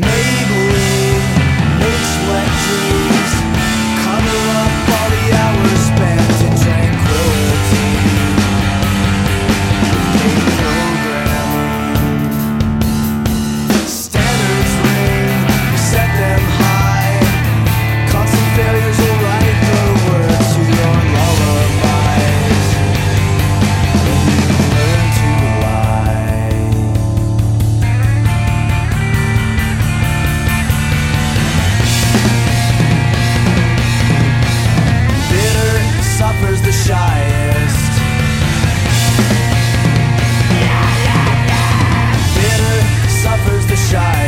Maybelline shyest. Bitter suffers the shyest.